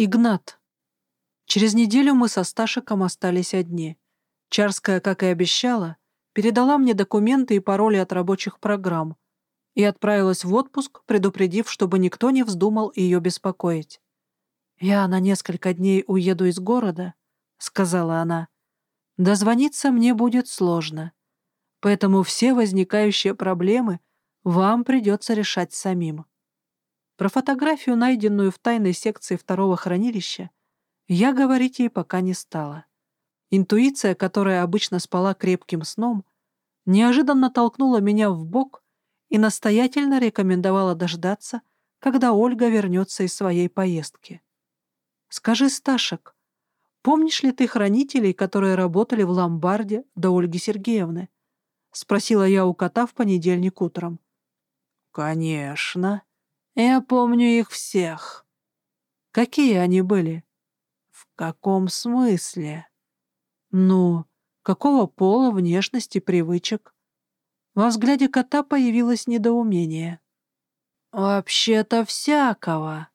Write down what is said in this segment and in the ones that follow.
Игнат. Через неделю мы со Сташиком остались одни. Чарская, как и обещала, передала мне документы и пароли от рабочих программ и отправилась в отпуск, предупредив, чтобы никто не вздумал ее беспокоить. «Я на несколько дней уеду из города», — сказала она. «Дозвониться мне будет сложно, поэтому все возникающие проблемы вам придется решать самим». Про фотографию, найденную в тайной секции второго хранилища, я говорить ей пока не стала. Интуиция, которая обычно спала крепким сном, неожиданно толкнула меня в бок и настоятельно рекомендовала дождаться, когда Ольга вернется из своей поездки. «Скажи, Сташек, помнишь ли ты хранителей, которые работали в ломбарде до Ольги Сергеевны?» — спросила я у кота в понедельник утром. «Конечно», я помню их всех. Какие они были? В каком смысле? Ну, какого пола, внешности, привычек? Во взгляде кота появилось недоумение. Вообще-то всякого.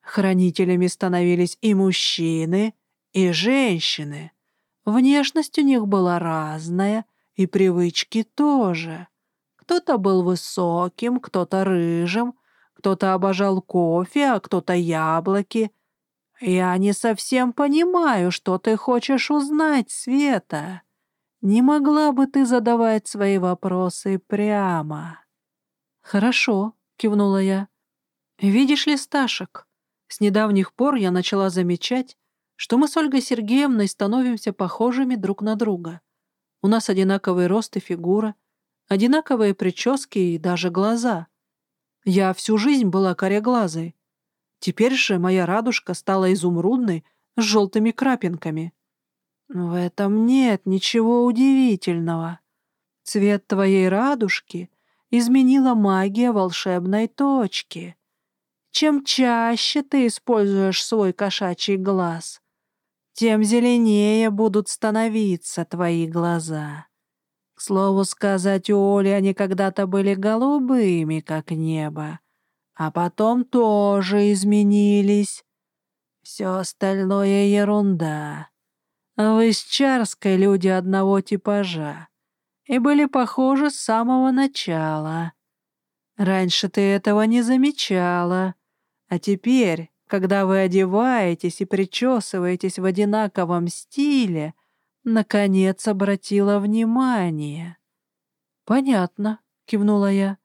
Хранителями становились и мужчины, и женщины. Внешность у них была разная, и привычки тоже. Кто-то был высоким, кто-то рыжим, кто-то обожал кофе, а кто-то яблоки. Я не совсем понимаю, что ты хочешь узнать, Света. Не могла бы ты задавать свои вопросы прямо?» «Хорошо», — кивнула я. «Видишь ли, Сташек, с недавних пор я начала замечать, что мы с Ольгой Сергеевной становимся похожими друг на друга. У нас одинаковый рост и фигура, одинаковые прически и даже глаза. Я всю жизнь была кореглазой. Теперь же моя радужка стала изумрудной с желтыми крапинками. В этом нет ничего удивительного. Цвет твоей радужки изменила магия волшебной точки. Чем чаще ты используешь свой кошачий глаз, тем зеленее будут становиться твои глаза. К слову сказать, у Оли они когда-то были голубыми, как небо, а потом тоже изменились. Все остальное ерунда. Вы с Чарской люди одного типажа и были похожи с самого начала. Раньше ты этого не замечала, а теперь, когда вы одеваетесь и причесываетесь в одинаковом стиле, наконец обратила внимание. «Понятно», — кивнула я.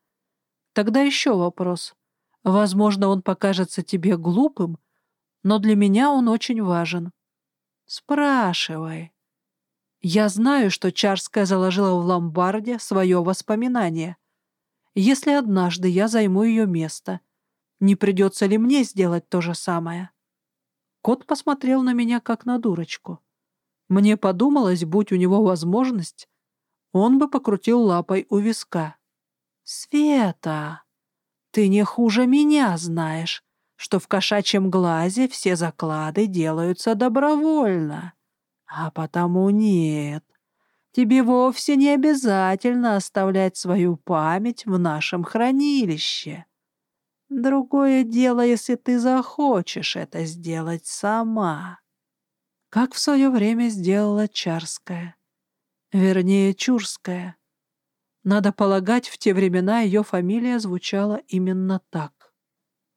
«Тогда еще вопрос. Возможно, он покажется тебе глупым, но для меня он очень важен». «Спрашивай». «Я знаю, что Чарская заложила в ломбарде свое воспоминание. Если однажды я займу ее место, не придется ли мне сделать то же самое?» Кот посмотрел на меня, как на дурочку. Мне подумалось, будь у него возможность, он бы покрутил лапой у виска. «Света, ты не хуже меня знаешь, что в кошачьем глазе все заклады делаются добровольно. А потому нет, тебе вовсе не обязательно оставлять свою память в нашем хранилище. Другое дело, если ты захочешь это сделать сама» как в свое время сделала Чарская. Вернее, Чурская. Надо полагать, в те времена ее фамилия звучала именно так.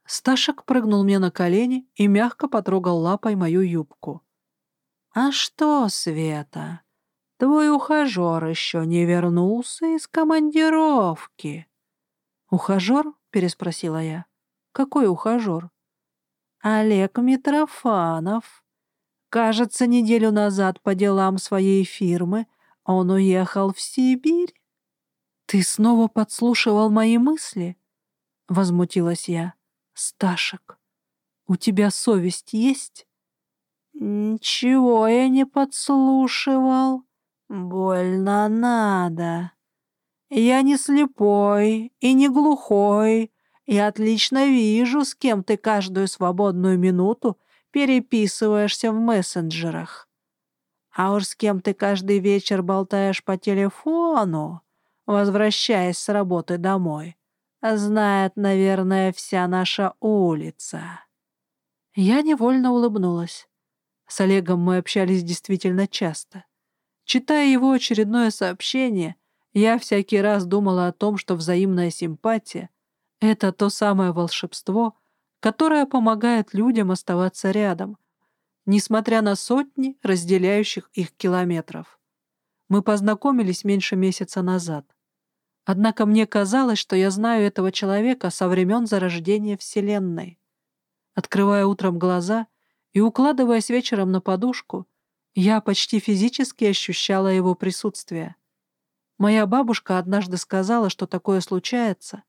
Сташек прыгнул мне на колени и мягко потрогал лапой мою юбку. «А что, Света, твой ухажер еще не вернулся из командировки?» «Ухажер?» — переспросила я. «Какой ухажер?» «Олег Митрофанов», Кажется, неделю назад по делам своей фирмы он уехал в Сибирь. «Ты снова подслушивал мои мысли?» — возмутилась я. «Сташек, у тебя совесть есть?» «Ничего я не подслушивал. Больно надо. Я не слепой и не глухой. Я отлично вижу, с кем ты каждую свободную минуту переписываешься в мессенджерах. А уж с кем ты каждый вечер болтаешь по телефону, возвращаясь с работы домой, знает, наверное, вся наша улица. Я невольно улыбнулась. С Олегом мы общались действительно часто. Читая его очередное сообщение, я всякий раз думала о том, что взаимная симпатия — это то самое волшебство, которое помогает людям оставаться рядом, несмотря на сотни разделяющих их километров. Мы познакомились меньше месяца назад. Однако мне казалось, что я знаю этого человека со времен зарождения Вселенной. Открывая утром глаза и укладываясь вечером на подушку, я почти физически ощущала его присутствие. Моя бабушка однажды сказала, что такое случается,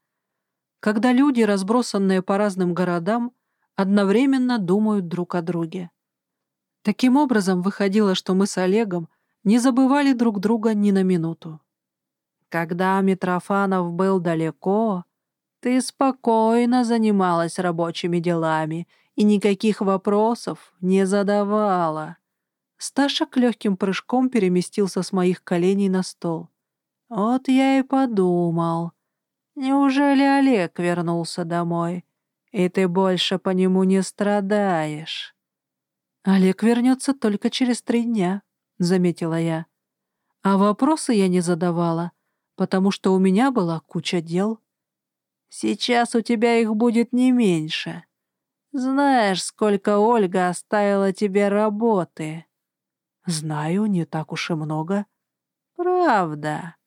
когда люди, разбросанные по разным городам, одновременно думают друг о друге. Таким образом, выходило, что мы с Олегом не забывали друг друга ни на минуту. Когда Митрофанов был далеко, ты спокойно занималась рабочими делами и никаких вопросов не задавала. Сташек легким прыжком переместился с моих коленей на стол. Вот я и подумал. Неужели Олег вернулся домой, и ты больше по нему не страдаешь? Олег вернется только через три дня, — заметила я. А вопросы я не задавала, потому что у меня была куча дел. Сейчас у тебя их будет не меньше. Знаешь, сколько Ольга оставила тебе работы? Знаю, не так уж и много. Правда.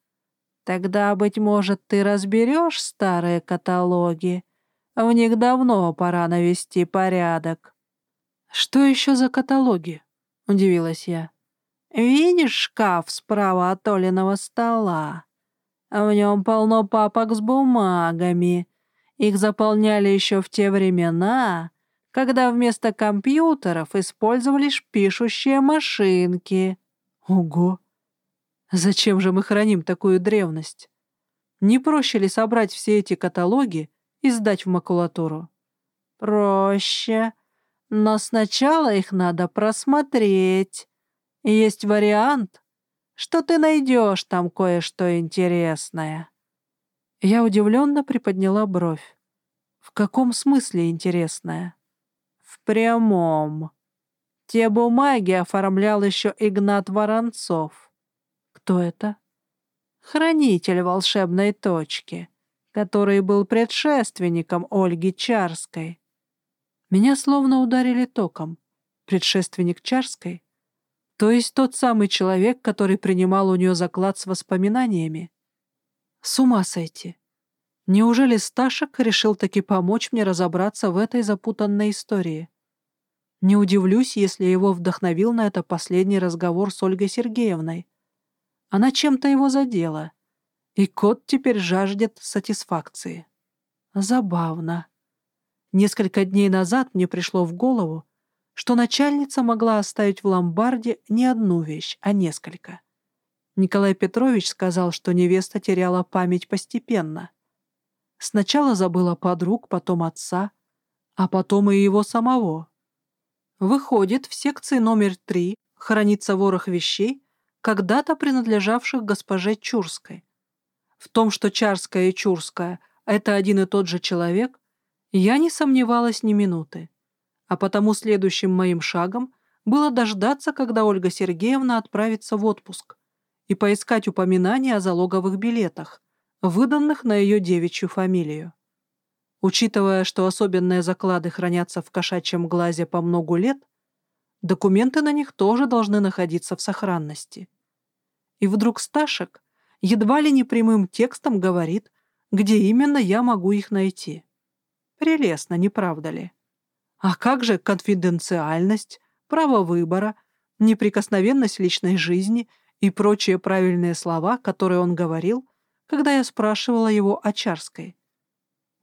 Тогда, быть может, ты разберешь старые каталоги. В них давно пора навести порядок. Что еще за каталоги? Удивилась я. Видишь шкаф справа от Олиного стола? В нем полно папок с бумагами. Их заполняли еще в те времена, когда вместо компьютеров использовались пишущие машинки. Ого! Зачем же мы храним такую древность? Не проще ли собрать все эти каталоги и сдать в макулатуру? Проще. Но сначала их надо просмотреть. Есть вариант, что ты найдешь там кое-что интересное. Я удивленно приподняла бровь. В каком смысле интересное? В прямом. Те бумаги оформлял еще Игнат Воронцов. Кто это? Хранитель волшебной точки, который был предшественником Ольги Чарской. Меня словно ударили током. Предшественник Чарской? То есть тот самый человек, который принимал у нее заклад с воспоминаниями? С ума сойти. Неужели Сташек решил таки помочь мне разобраться в этой запутанной истории? Не удивлюсь, если его вдохновил на это последний разговор с Ольгой Сергеевной. Она чем-то его задела, и кот теперь жаждет сатисфакции. Забавно. Несколько дней назад мне пришло в голову, что начальница могла оставить в ломбарде не одну вещь, а несколько. Николай Петрович сказал, что невеста теряла память постепенно. Сначала забыла подруг, потом отца, а потом и его самого. Выходит, в секции номер три хранится ворох вещей, когда-то принадлежавших госпоже Чурской. В том, что Чарская и Чурская — это один и тот же человек, я не сомневалась ни минуты. А потому следующим моим шагом было дождаться, когда Ольга Сергеевна отправится в отпуск и поискать упоминания о залоговых билетах, выданных на ее девичью фамилию. Учитывая, что особенные заклады хранятся в кошачьем глазе по многу лет, документы на них тоже должны находиться в сохранности. И вдруг Сташек едва ли не прямым текстом говорит, где именно я могу их найти. Прелестно, не правда ли? А как же конфиденциальность, право выбора, неприкосновенность личной жизни и прочие правильные слова, которые он говорил, когда я спрашивала его о Чарской?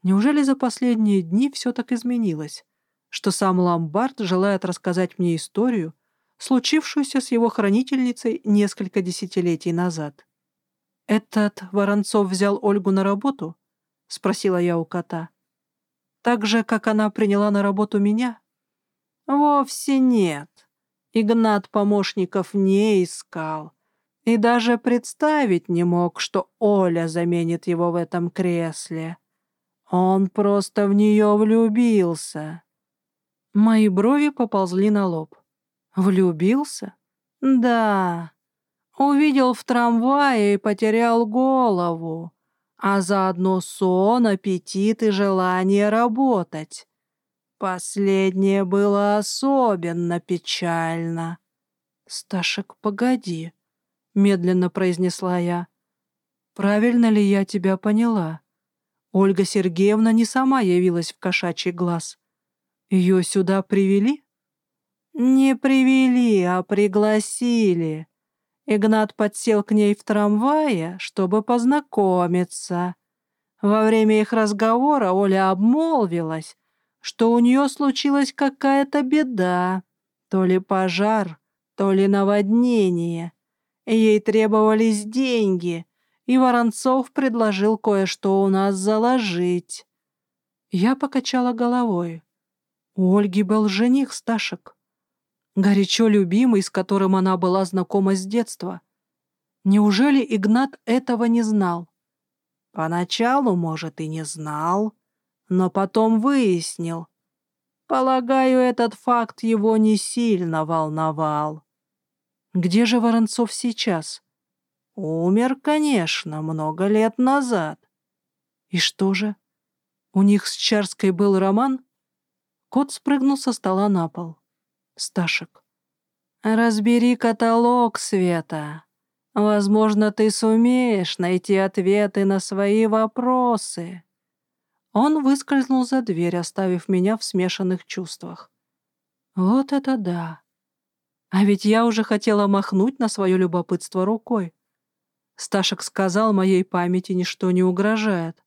Неужели за последние дни все так изменилось, что сам Ламбард желает рассказать мне историю, случившуюся с его хранительницей несколько десятилетий назад. «Этот Воронцов взял Ольгу на работу?» — спросила я у кота. «Так же, как она приняла на работу меня?» «Вовсе нет. Игнат помощников не искал и даже представить не мог, что Оля заменит его в этом кресле. Он просто в нее влюбился. Мои брови поползли на лоб. Влюбился? Да. Увидел в трамвае и потерял голову, а заодно сон, аппетит и желание работать. Последнее было особенно печально. «Сташек, погоди», — медленно произнесла я. «Правильно ли я тебя поняла? Ольга Сергеевна не сама явилась в кошачий глаз. Ее сюда привели?» «Не привели, а пригласили. Игнат подсел к ней в трамвае, чтобы познакомиться. Во время их разговора Оля обмолвилась, что у нее случилась какая-то беда, то ли пожар, то ли наводнение. Ей требовались деньги, и Воронцов предложил кое-что у нас заложить. Я покачала головой. У Ольги был жених Сташек горячо любимый, с которым она была знакома с детства. Неужели Игнат этого не знал? Поначалу, может, и не знал, но потом выяснил. Полагаю, этот факт его не сильно волновал. Где же Воронцов сейчас? Умер, конечно, много лет назад. И что же? У них с Чарской был роман? Кот спрыгнул со стола на пол. Сташек. «Разбери каталог, Света. Возможно, ты сумеешь найти ответы на свои вопросы». Он выскользнул за дверь, оставив меня в смешанных чувствах. Вот это да! А ведь я уже хотела махнуть на свое любопытство рукой. Сташек сказал, моей памяти ничто не угрожает.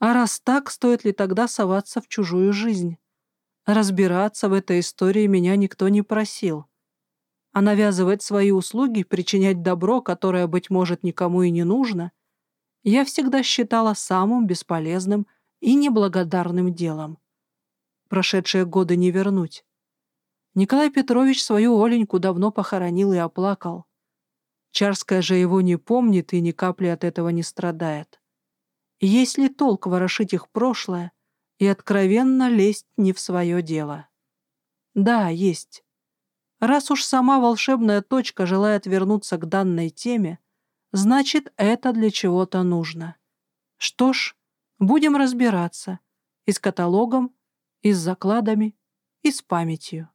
А раз так, стоит ли тогда соваться в чужую жизнь? Разбираться в этой истории меня никто не просил. А навязывать свои услуги, причинять добро, которое, быть может, никому и не нужно, я всегда считала самым бесполезным и неблагодарным делом. Прошедшие годы не вернуть. Николай Петрович свою Оленьку давно похоронил и оплакал. Чарская же его не помнит и ни капли от этого не страдает. есть ли толк ворошить их прошлое, и откровенно лезть не в свое дело. Да, есть. Раз уж сама волшебная точка желает вернуться к данной теме, значит, это для чего-то нужно. Что ж, будем разбираться и с каталогом, и с закладами, и с памятью.